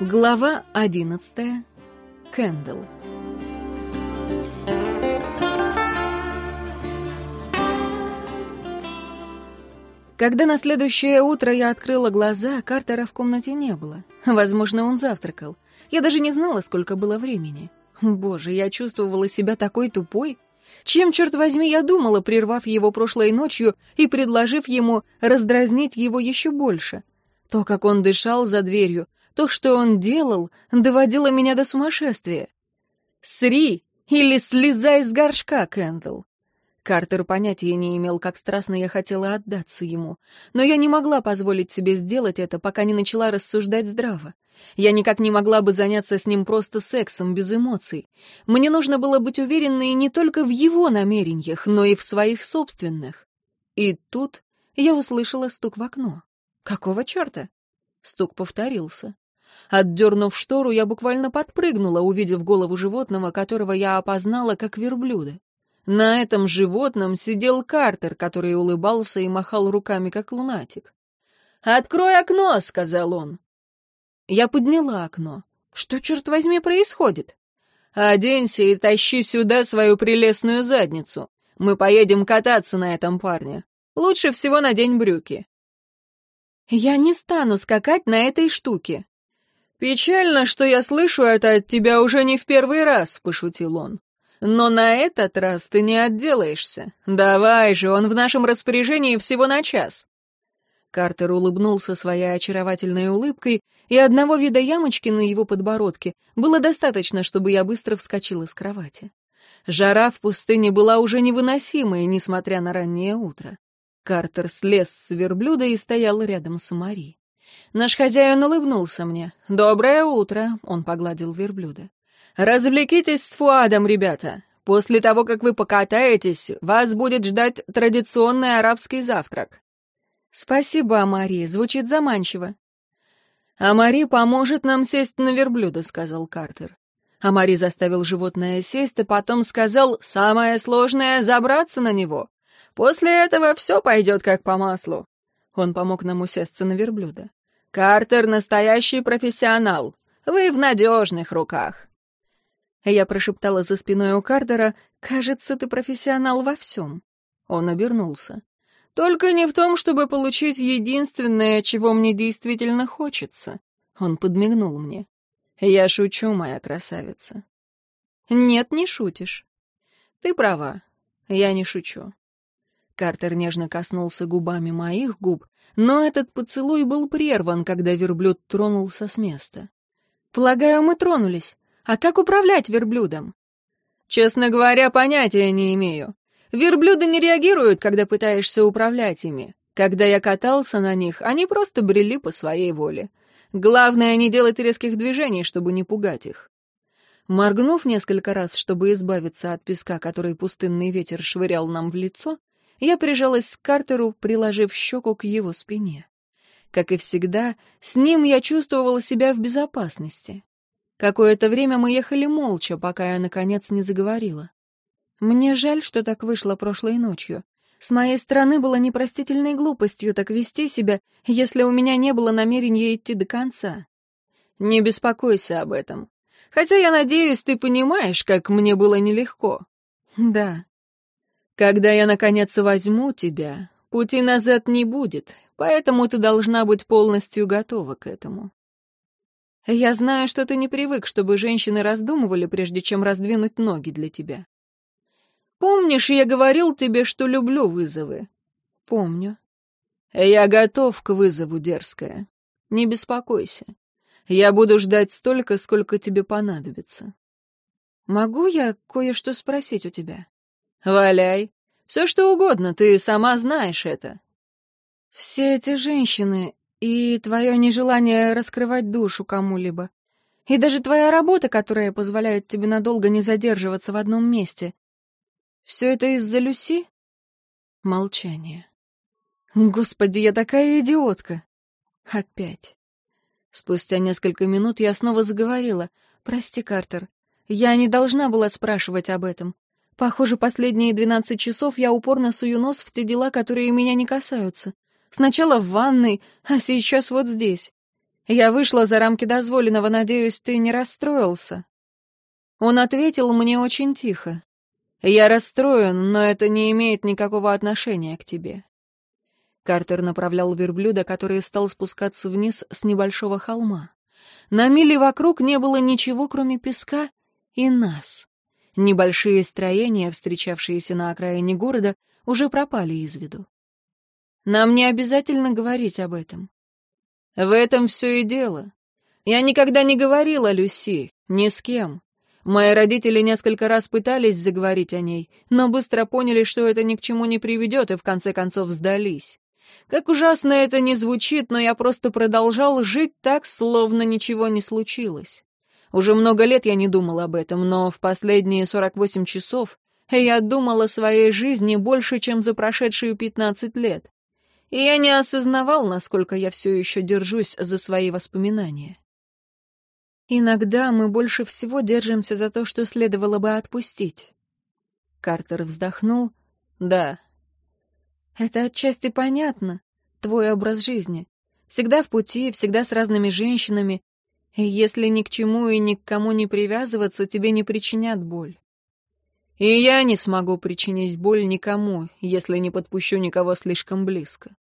Глава одиннадцатая. Кэндл. Когда на следующее утро я открыла глаза, Картера в комнате не было. Возможно, он завтракал. Я даже не знала, сколько было времени. Боже, я чувствовала себя такой тупой. Чем, черт возьми, я думала, прервав его прошлой ночью и предложив ему раздразнить его еще больше? То, как он дышал за дверью, то, что он делал, доводило меня до сумасшествия. «Сри или слезай с горшка, Кэндл!» Картер понятия не имел, как страстно я хотела отдаться ему, но я не могла позволить себе сделать это, пока не начала рассуждать здраво. Я никак не могла бы заняться с ним просто сексом, без эмоций. Мне нужно было быть уверенной не только в его намерениях, но и в своих собственных. И тут я услышала стук в окно. Какого черта? Стук повторился. Отдернув штору, я буквально подпрыгнула, увидев голову животного, которого я опознала как верблюда. На этом животном сидел Картер, который улыбался и махал руками, как лунатик. «Открой окно!» — сказал он. Я подняла окно. Что, черт возьми, происходит? «Оденься и тащи сюда свою прелестную задницу. Мы поедем кататься на этом парне. Лучше всего надень брюки». «Я не стану скакать на этой штуке». «Печально, что я слышу это от тебя уже не в первый раз», — пошутил он. «Но на этот раз ты не отделаешься. Давай же, он в нашем распоряжении всего на час». Картер улыбнулся своей очаровательной улыбкой, и одного вида ямочки на его подбородке было достаточно, чтобы я быстро вскочила с кровати. Жара в пустыне была уже невыносимой, несмотря на раннее утро. Картер слез с верблюда и стоял рядом с Мари. Наш хозяин улыбнулся мне. «Доброе утро», — он погладил верблюда. «Развлекитесь с Фуадом, ребята. После того, как вы покатаетесь, вас будет ждать традиционный арабский завтрак. «Спасибо, Амари, звучит заманчиво». «Амари поможет нам сесть на верблюда», — сказал Картер. Амари заставил животное сесть, а потом сказал, «Самое сложное — забраться на него. После этого все пойдет как по маслу». Он помог нам усесться на верблюда. «Картер — настоящий профессионал. Вы в надежных руках». Я прошептала за спиной у Картера, «Кажется, ты профессионал во всем». Он обернулся. Только не в том, чтобы получить единственное, чего мне действительно хочется. Он подмигнул мне. Я шучу, моя красавица. Нет, не шутишь. Ты права. Я не шучу. Картер нежно коснулся губами моих губ, но этот поцелуй был прерван, когда верблюд тронулся с места. Полагаю, мы тронулись. А как управлять верблюдом? Честно говоря, понятия не имею. Верблюды не реагируют, когда пытаешься управлять ими. Когда я катался на них, они просто брели по своей воле. Главное не делать резких движений, чтобы не пугать их. Моргнув несколько раз, чтобы избавиться от песка, который пустынный ветер швырял нам в лицо, я прижалась к Картеру, приложив щеку к его спине. Как и всегда, с ним я чувствовала себя в безопасности. Какое-то время мы ехали молча, пока я, наконец, не заговорила. Мне жаль, что так вышло прошлой ночью. С моей стороны было непростительной глупостью так вести себя, если у меня не было намерения идти до конца. Не беспокойся об этом. Хотя я надеюсь, ты понимаешь, как мне было нелегко. Да. Когда я, наконец, возьму тебя, пути назад не будет, поэтому ты должна быть полностью готова к этому. Я знаю, что ты не привык, чтобы женщины раздумывали, прежде чем раздвинуть ноги для тебя. Помнишь, я говорил тебе, что люблю вызовы? Помню. Я готов к вызову, дерзкая. Не беспокойся. Я буду ждать столько, сколько тебе понадобится. Могу я кое-что спросить у тебя? Валяй. Все что угодно, ты сама знаешь это. Все эти женщины и твое нежелание раскрывать душу кому-либо, и даже твоя работа, которая позволяет тебе надолго не задерживаться в одном месте, все это из-за Люси? Молчание. Господи, я такая идиотка. Опять. Спустя несколько минут я снова заговорила. «Прости, Картер, я не должна была спрашивать об этом. Похоже, последние двенадцать часов я упорно сую нос в те дела, которые меня не касаются. Сначала в ванной, а сейчас вот здесь. Я вышла за рамки дозволенного, надеюсь, ты не расстроился. Он ответил мне очень тихо. Я расстроен, но это не имеет никакого отношения к тебе. Картер направлял верблюда, который стал спускаться вниз с небольшого холма. На миле вокруг не было ничего, кроме песка и нас. Небольшие строения, встречавшиеся на окраине города, уже пропали из виду. Нам не обязательно говорить об этом. В этом все и дело. Я никогда не говорила Люси, ни с кем. Мои родители несколько раз пытались заговорить о ней, но быстро поняли, что это ни к чему не приведет, и в конце концов сдались. Как ужасно это не звучит, но я просто продолжал жить так, словно ничего не случилось. Уже много лет я не думал об этом, но в последние 48 часов я думал о своей жизни больше, чем за прошедшие 15 лет. И я не осознавал, насколько я все еще держусь за свои воспоминания. Иногда мы больше всего держимся за то, что следовало бы отпустить. Картер вздохнул. Да. Это отчасти понятно. Твой образ жизни. Всегда в пути, всегда с разными женщинами. Если ни к чему и ни к кому не привязываться, тебе не причинят боль. И я не смогу причинить боль никому, если не подпущу никого слишком близко.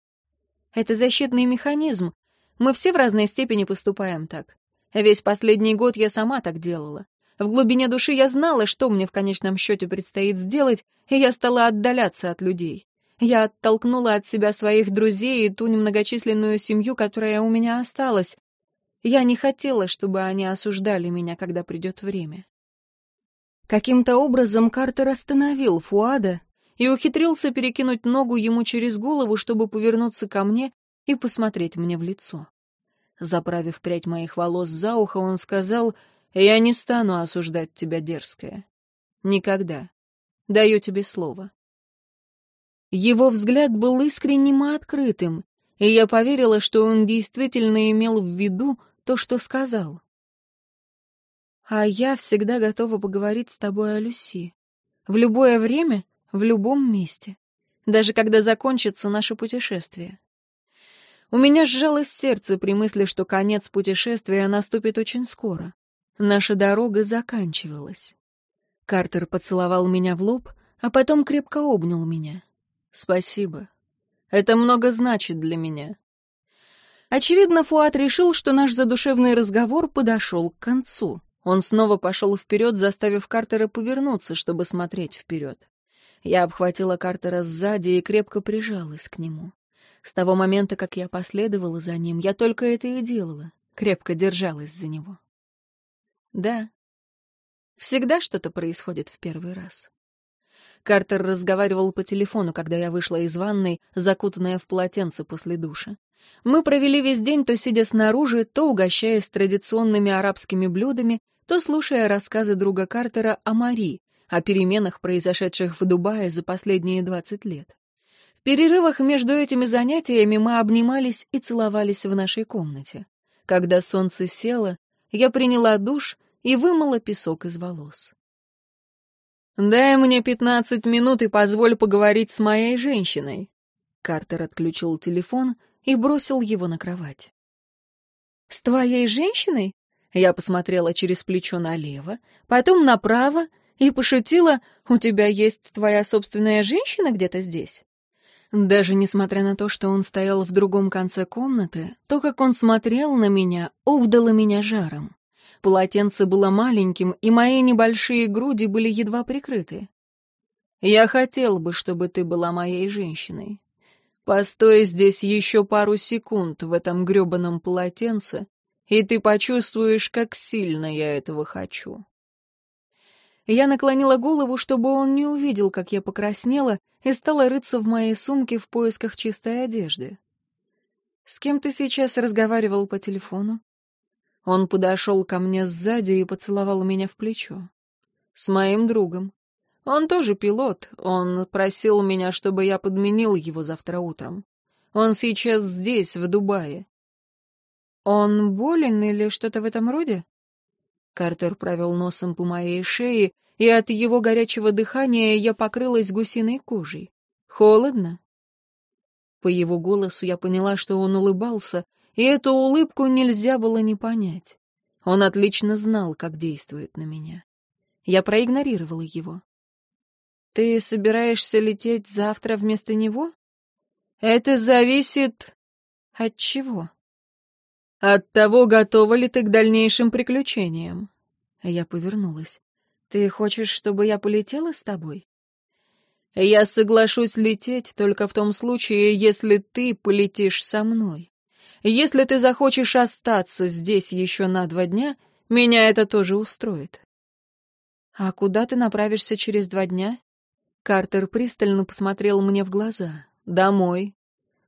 Это защитный механизм. Мы все в разной степени поступаем так. Весь последний год я сама так делала. В глубине души я знала, что мне в конечном счете предстоит сделать, и я стала отдаляться от людей. Я оттолкнула от себя своих друзей и ту немногочисленную семью, которая у меня осталась. Я не хотела, чтобы они осуждали меня, когда придет время. Каким-то образом Картер остановил Фуада и ухитрился перекинуть ногу ему через голову, чтобы повернуться ко мне и посмотреть мне в лицо. Заправив прядь моих волос за ухо, он сказал, «Я не стану осуждать тебя, дерзкая. Никогда. Даю тебе слово». Его взгляд был искренним и открытым, и я поверила, что он действительно имел в виду то, что сказал. «А я всегда готова поговорить с тобой о Люси. В любое время, в любом месте. Даже когда закончится наше путешествие. У меня сжалось сердце при мысли, что конец путешествия наступит очень скоро. Наша дорога заканчивалась. Картер поцеловал меня в лоб, а потом крепко обнял меня. «Спасибо. Это много значит для меня». Очевидно, Фуат решил, что наш задушевный разговор подошел к концу. Он снова пошел вперед, заставив Картера повернуться, чтобы смотреть вперед. Я обхватила Картера сзади и крепко прижалась к нему. С того момента, как я последовала за ним, я только это и делала, крепко держалась за него. Да, всегда что-то происходит в первый раз. Картер разговаривал по телефону, когда я вышла из ванной, закутанная в полотенце после душа. Мы провели весь день, то сидя снаружи, то угощаясь традиционными арабскими блюдами, то слушая рассказы друга Картера о Мари, о переменах, произошедших в Дубае за последние двадцать лет перерывах между этими занятиями мы обнимались и целовались в нашей комнате. Когда солнце село, я приняла душ и вымыла песок из волос. «Дай мне пятнадцать минут и позволь поговорить с моей женщиной». Картер отключил телефон и бросил его на кровать. «С твоей женщиной?» Я посмотрела через плечо налево, потом направо и пошутила, «У тебя есть твоя собственная женщина где-то здесь?» Даже несмотря на то, что он стоял в другом конце комнаты, то, как он смотрел на меня, обдало меня жаром. Полотенце было маленьким, и мои небольшие груди были едва прикрыты. «Я хотел бы, чтобы ты была моей женщиной. Постой здесь еще пару секунд в этом грёбаном полотенце, и ты почувствуешь, как сильно я этого хочу». Я наклонила голову, чтобы он не увидел, как я покраснела, и стала рыться в моей сумке в поисках чистой одежды. «С кем ты сейчас разговаривал по телефону?» Он подошел ко мне сзади и поцеловал меня в плечо. «С моим другом. Он тоже пилот. Он просил меня, чтобы я подменил его завтра утром. Он сейчас здесь, в Дубае». «Он болен или что-то в этом роде?» Картер провел носом по моей шее, и от его горячего дыхания я покрылась гусиной кожей. «Холодно?» По его голосу я поняла, что он улыбался, и эту улыбку нельзя было не понять. Он отлично знал, как действует на меня. Я проигнорировала его. «Ты собираешься лететь завтра вместо него?» «Это зависит...» «От чего?» «От того, готова ли ты к дальнейшим приключениям». Я повернулась. «Ты хочешь, чтобы я полетела с тобой?» «Я соглашусь лететь только в том случае, если ты полетишь со мной. Если ты захочешь остаться здесь еще на два дня, меня это тоже устроит». «А куда ты направишься через два дня?» Картер пристально посмотрел мне в глаза. «Домой.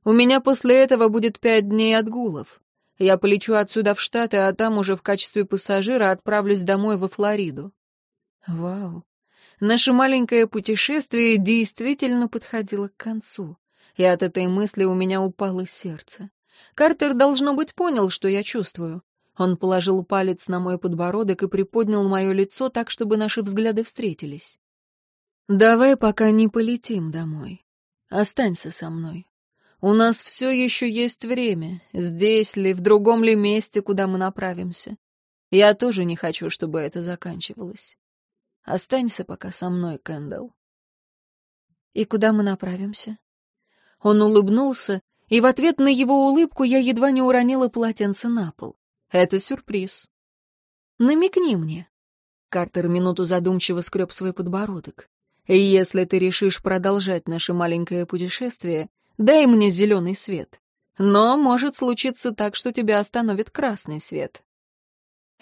У меня после этого будет пять дней отгулов. Я полечу отсюда в Штаты, а там уже в качестве пассажира отправлюсь домой во Флориду». «Вау. Наше маленькое путешествие действительно подходило к концу, и от этой мысли у меня упало сердце. Картер, должно быть, понял, что я чувствую. Он положил палец на мой подбородок и приподнял мое лицо так, чтобы наши взгляды встретились. «Давай пока не полетим домой. Останься со мной. У нас все еще есть время, здесь ли, в другом ли месте, куда мы направимся. Я тоже не хочу, чтобы это заканчивалось. Останься пока со мной, Кэндалл». «И куда мы направимся?» Он улыбнулся, и в ответ на его улыбку я едва не уронила полотенце на пол. Это сюрприз. Намекни мне. Картер минуту задумчиво скреб свой подбородок. Если ты решишь продолжать наше маленькое путешествие, дай мне зеленый свет. Но может случиться так, что тебя остановит красный свет.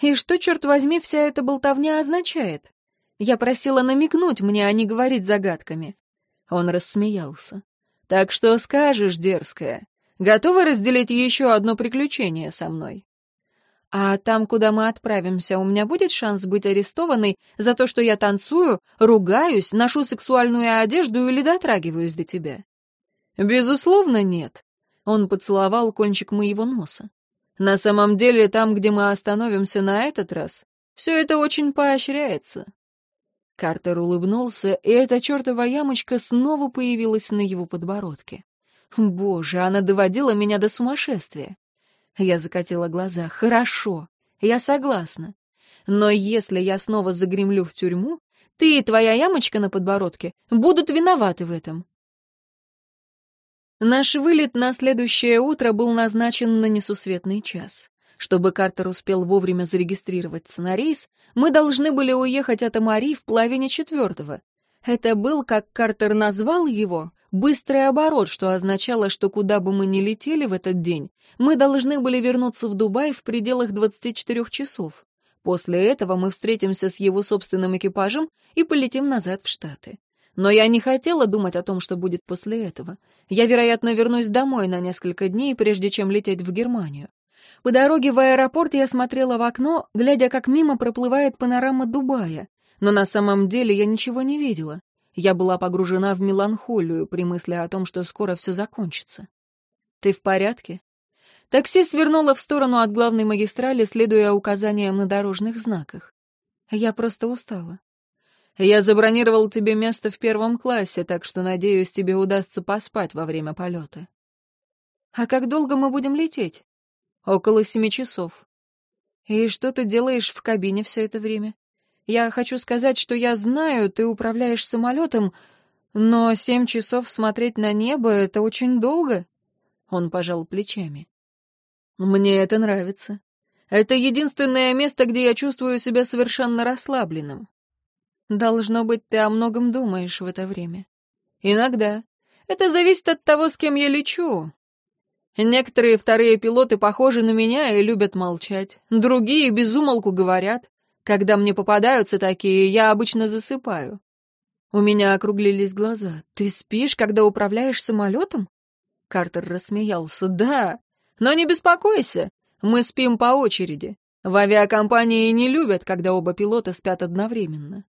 И что, черт возьми, вся эта болтовня означает? Я просила намекнуть мне, а не говорить загадками. Он рассмеялся. Так что скажешь, дерзкая, готова разделить еще одно приключение со мной? А там, куда мы отправимся, у меня будет шанс быть арестованной за то, что я танцую, ругаюсь, ношу сексуальную одежду или дотрагиваюсь до тебя? Безусловно, нет. Он поцеловал кончик моего носа. На самом деле, там, где мы остановимся на этот раз, все это очень поощряется. Картер улыбнулся, и эта чертова ямочка снова появилась на его подбородке. Боже, она доводила меня до сумасшествия. Я закатила глаза. Хорошо, я согласна. Но если я снова загремлю в тюрьму, ты и твоя ямочка на подбородке будут виноваты в этом. Наш вылет на следующее утро был назначен на несусветный час. Чтобы Картер успел вовремя зарегистрироваться на рейс, мы должны были уехать от Амари в половине четвертого. Это был, как Картер назвал его, быстрый оборот, что означало, что куда бы мы ни летели в этот день, мы должны были вернуться в Дубай в пределах 24 часов. После этого мы встретимся с его собственным экипажем и полетим назад в Штаты. Но я не хотела думать о том, что будет после этого. Я, вероятно, вернусь домой на несколько дней, прежде чем лететь в Германию. По дороге в аэропорт я смотрела в окно, глядя, как мимо проплывает панорама Дубая. Но на самом деле я ничего не видела. Я была погружена в меланхолию при мысли о том, что скоро все закончится. «Ты в порядке?» Такси свернуло в сторону от главной магистрали, следуя указаниям на дорожных знаках. Я просто устала. Я забронировал тебе место в первом классе, так что, надеюсь, тебе удастся поспать во время полета. А как долго мы будем лететь? Около семи часов. И что ты делаешь в кабине все это время? Я хочу сказать, что я знаю, ты управляешь самолетом, но семь часов смотреть на небо — это очень долго. Он пожал плечами. Мне это нравится. Это единственное место, где я чувствую себя совершенно расслабленным. Должно быть, ты о многом думаешь в это время. Иногда. Это зависит от того, с кем я лечу. Некоторые вторые пилоты похожи на меня и любят молчать. Другие безумолку говорят. Когда мне попадаются такие, я обычно засыпаю. У меня округлились глаза. «Ты спишь, когда управляешь самолетом?» Картер рассмеялся. «Да, но не беспокойся, мы спим по очереди. В авиакомпании не любят, когда оба пилота спят одновременно».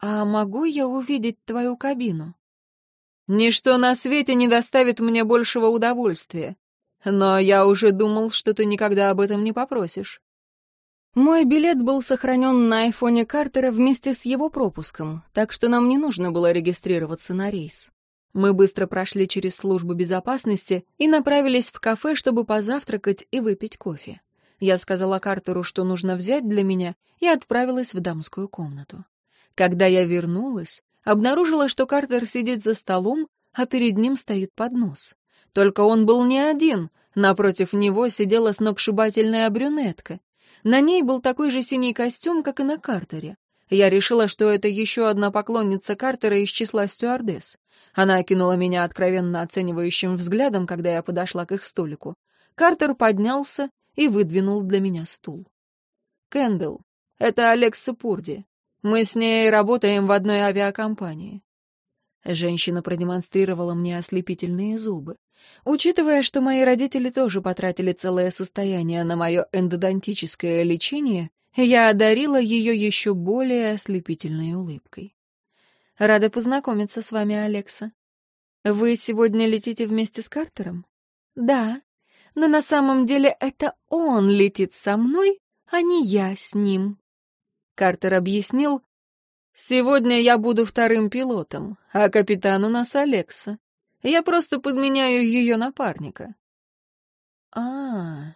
«А могу я увидеть твою кабину?» Ничто на свете не доставит мне большего удовольствия. Но я уже думал, что ты никогда об этом не попросишь. Мой билет был сохранен на айфоне Картера вместе с его пропуском, так что нам не нужно было регистрироваться на рейс. Мы быстро прошли через службу безопасности и направились в кафе, чтобы позавтракать и выпить кофе. Я сказала Картеру, что нужно взять для меня, и отправилась в дамскую комнату. Когда я вернулась, обнаружила, что Картер сидит за столом, а перед ним стоит поднос. Только он был не один, напротив него сидела сногсшибательная брюнетка. На ней был такой же синий костюм, как и на Картере. Я решила, что это еще одна поклонница Картера из числа стюардесс. Она окинула меня откровенно оценивающим взглядом, когда я подошла к их столику. Картер поднялся и выдвинул для меня стул. «Кэндалл, это Алекса Пурди. Мы с ней работаем в одной авиакомпании». Женщина продемонстрировала мне ослепительные зубы. Учитывая, что мои родители тоже потратили целое состояние на мое эндодонтическое лечение, я одарила ее еще более ослепительной улыбкой. «Рада познакомиться с вами, Алекса. Вы сегодня летите вместе с Картером?» «Да», но на самом деле это он летит со мной, а не я с ним. Картер объяснил, «Сегодня я буду вторым пилотом, а капитан у нас Алекса. Я просто подменяю ее напарника». А, -а, а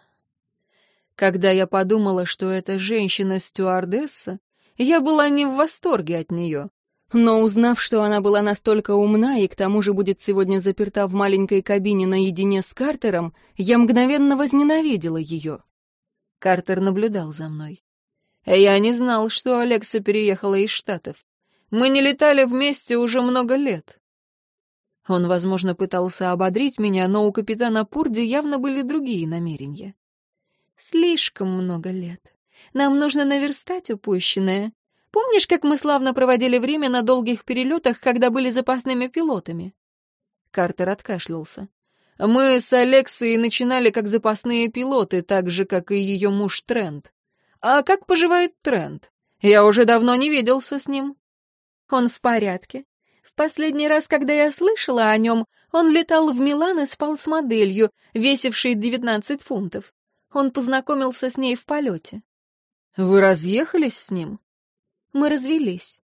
Когда я подумала, что это женщина-стюардесса, я была не в восторге от нее. Но узнав, что она была настолько умна и к тому же будет сегодня заперта в маленькой кабине наедине с Картером, я мгновенно возненавидела ее. Картер наблюдал за мной. Я не знал, что Алекса переехала из Штатов. Мы не летали вместе уже много лет. Он, возможно, пытался ободрить меня, но у капитана Пурди явно были другие намерения. Слишком много лет. Нам нужно наверстать упущенное. Помнишь, как мы славно проводили время на долгих перелетах, когда были запасными пилотами?» Картер откашлялся. «Мы с Алексой начинали как запасные пилоты, так же, как и ее муж Трент. А как поживает Трент? Я уже давно не виделся с ним». «Он в порядке. В последний раз, когда я слышала о нем, он летал в Милан и спал с моделью, весившей девятнадцать фунтов. Он познакомился с ней в полете». «Вы разъехались с ним?» Мы развелись».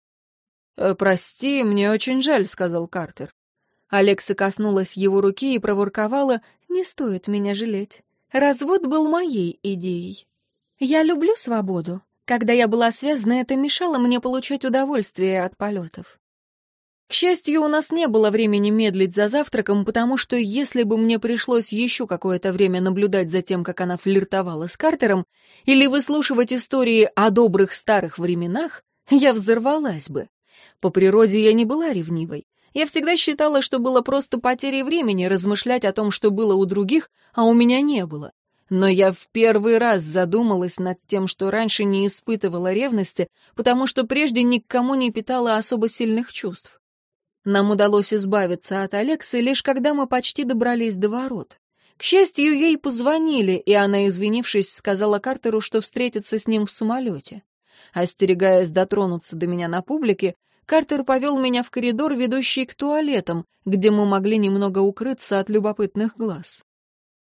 «Э, «Прости, мне очень жаль», — сказал Картер. Алекса коснулась его руки и проворковала, «Не стоит меня жалеть. Развод был моей идеей. Я люблю свободу. Когда я была связана, это мешало мне получать удовольствие от полетов. К счастью, у нас не было времени медлить за завтраком, потому что если бы мне пришлось еще какое-то время наблюдать за тем, как она флиртовала с Картером, или выслушивать истории о добрых старых временах, я взорвалась бы. По природе я не была ревнивой. Я всегда считала, что было просто потерей времени размышлять о том, что было у других, а у меня не было. Но я в первый раз задумалась над тем, что раньше не испытывала ревности, потому что прежде ни к кому не питала особо сильных чувств. Нам удалось избавиться от Алексы лишь когда мы почти добрались до ворот. К счастью, ей позвонили, и она, извинившись, сказала Картеру, что встретится с ним в самолете. Остерегаясь дотронуться до меня на публике, Картер повел меня в коридор, ведущий к туалетам, где мы могли немного укрыться от любопытных глаз.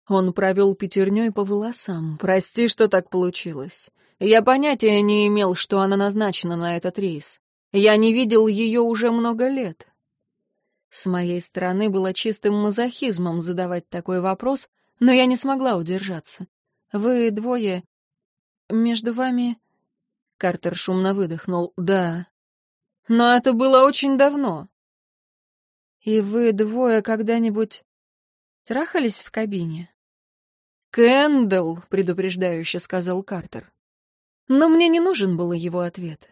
Он провел пятерней по волосам. «Прости, что так получилось. Я понятия не имел, что она назначена на этот рейс. Я не видел ее уже много лет». С моей стороны было чистым мазохизмом задавать такой вопрос, но я не смогла удержаться. «Вы двое... Между вами Картер шумно выдохнул. «Да». «Но это было очень давно». «И вы двое когда-нибудь трахались в кабине?» «Кэндалл», — предупреждающе сказал Картер. Но мне не нужен был его ответ,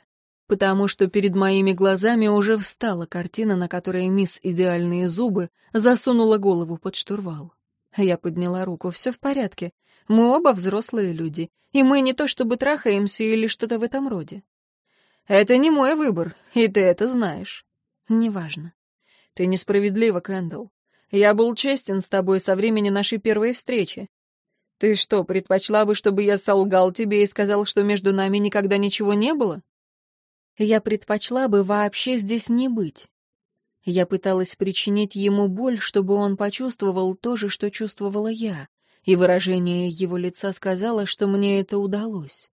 потому что перед моими глазами уже встала картина, на которой мисс Идеальные Зубы засунула голову под штурвал. Я подняла руку. «Все в порядке. Мы оба взрослые люди, и мы не то чтобы трахаемся или что-то в этом роде. Это не мой выбор, и ты это знаешь. Неважно. Ты несправедлива, Кэндалл. Я был честен с тобой со времени нашей первой встречи. Ты что, предпочла бы, чтобы я солгал тебе и сказал, что между нами никогда ничего не было? Я предпочла бы вообще здесь не быть. Я пыталась причинить ему боль, чтобы он почувствовал то же, что чувствовала я, и выражение его лица сказало, что мне это удалось.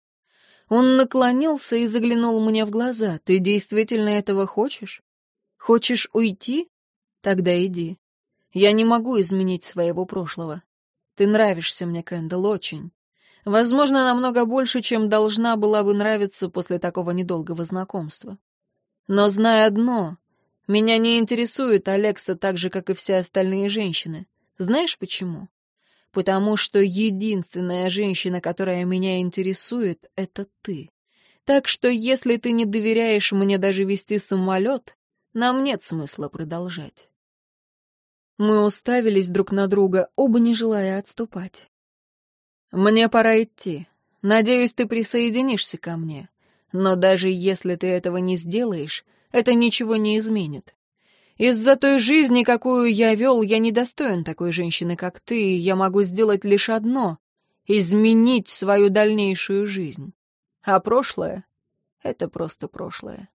Он наклонился и заглянул мне в глаза. «Ты действительно этого хочешь? Хочешь уйти? Тогда иди. Я не могу изменить своего прошлого. Ты нравишься мне, Кэндалл, очень. Возможно, намного больше, чем должна была бы нравиться после такого недолгого знакомства. Но знай одно, меня не интересует Алекса так же, как и все остальные женщины. Знаешь почему? Потому что единственная женщина, которая меня интересует, — это ты. Так что если ты не доверяешь мне даже вести самолет, нам нет смысла продолжать. Мы уставились друг на друга, оба не желая отступать. «Мне пора идти. Надеюсь, ты присоединишься ко мне. Но даже если ты этого не сделаешь, это ничего не изменит. Из-за той жизни, какую я вел, я не достоин такой женщины, как ты, я могу сделать лишь одно — изменить свою дальнейшую жизнь. А прошлое — это просто прошлое».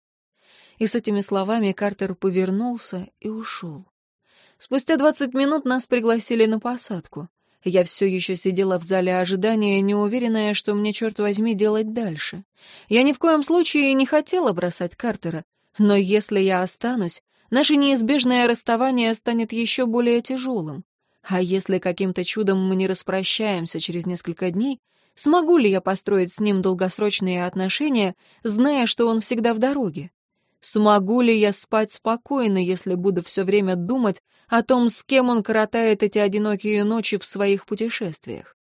И с этими словами Картер повернулся и ушел. Спустя двадцать минут нас пригласили на посадку. Я все еще сидела в зале ожидания, неуверенная, что мне, черт возьми, делать дальше. Я ни в коем случае не хотела бросать Картера, но если я останусь, наше неизбежное расставание станет еще более тяжелым. А если каким-то чудом мы не распрощаемся через несколько дней, смогу ли я построить с ним долгосрочные отношения, зная, что он всегда в дороге? Смогу ли я спать спокойно, если буду все время думать о том, с кем он коротает эти одинокие ночи в своих путешествиях?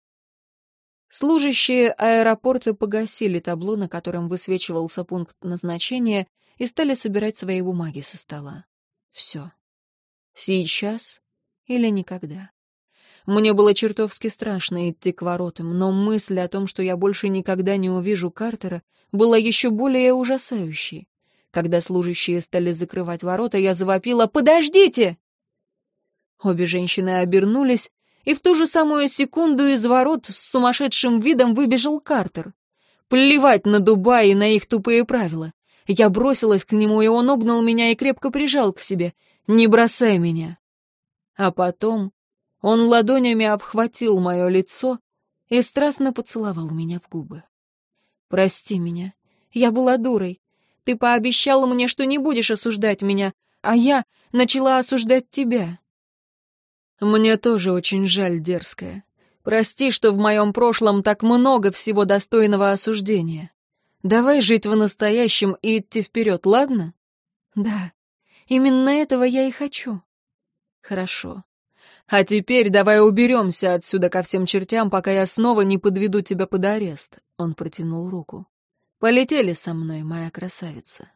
Служащие аэропорта погасили табло, на котором высвечивался пункт назначения, и стали собирать свои бумаги со стола. Все. Сейчас или никогда. Мне было чертовски страшно идти к воротам, но мысль о том, что я больше никогда не увижу Картера, была еще более ужасающей. Когда служащие стали закрывать ворота, я завопила «Подождите!». Обе женщины обернулись, и в ту же самую секунду из ворот с сумасшедшим видом выбежал Картер. Плевать на Дубай и на их тупые правила. Я бросилась к нему, и он обнял меня и крепко прижал к себе. «Не бросай меня!» А потом он ладонями обхватил мое лицо и страстно поцеловал меня в губы. «Прости меня. Я была дурой. Ты пообещал мне, что не будешь осуждать меня, а я начала осуждать тебя. Мне тоже очень жаль, дерзкая. Прости, что в моем прошлом так много всего достойного осуждения. Давай жить в настоящем и идти вперед, ладно? Да, именно этого я и хочу. Хорошо. А теперь давай уберемся отсюда ко всем чертям, пока я снова не подведу тебя под арест. Он протянул руку. Полетели со мной, моя красавица.